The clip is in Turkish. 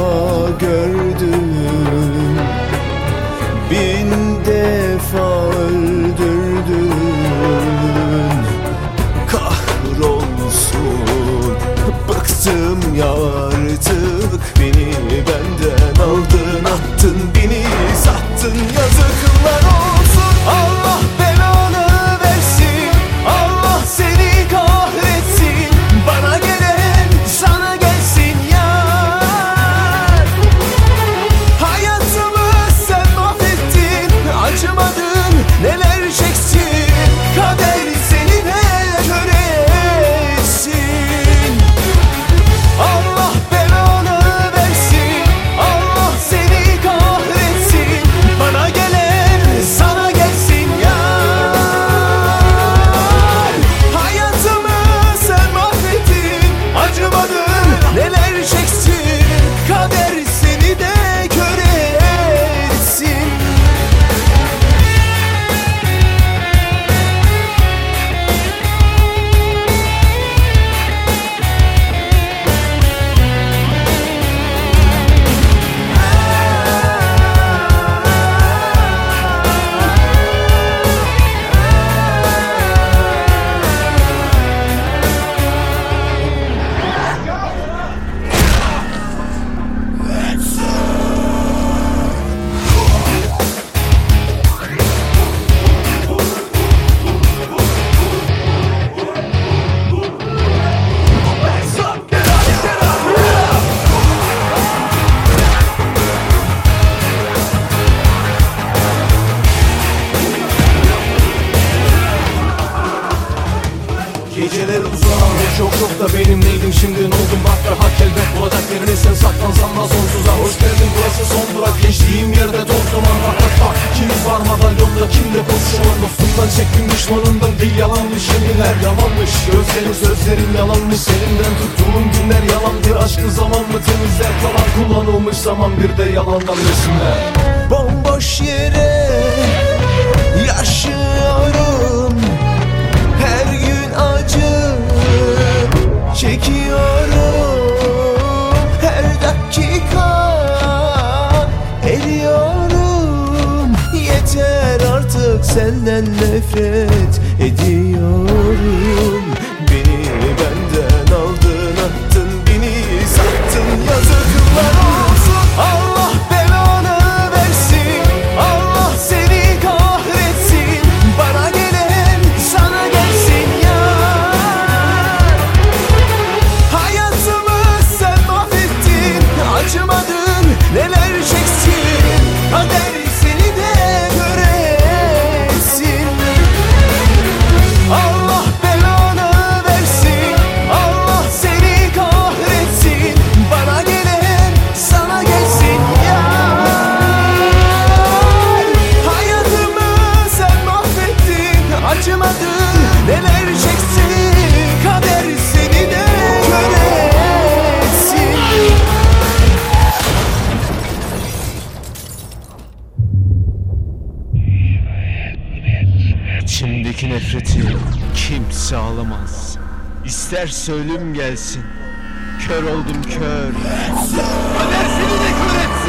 defa gördüm. Bin defa öldürdün Kahrolsun. Bıktım ya artık Beni benden aldın attın Beni sattın yazıklar Geceler uzun ve çok çok da benimleydim Şimdi ne oldum? Bak rahat elbet bulacak yerini sen saklansan da sonsuza Hoş geldin. Burası son durak. Geçtiğim yerde toz duman rahat bak Kim var madalyonda? Kimde pozisyon Dostumdan çektim düşmanından değil. Yalanmış yeminler yalanmış. Gözlerin sözlerin yalanmış. Elimden tuttuğum günler yalandır Aşkı zaman mı temizler? Kalan kullanılmış zaman bir de yalandan resimler. Bomboş yere yaşıyorum acı çekiyorum. Her dakika eriyorum Yeter artık senden nefret ediyorum kimse alamaz. İsterse ölüm gelsin. Kör oldum kör. Kader seni de kör etsin.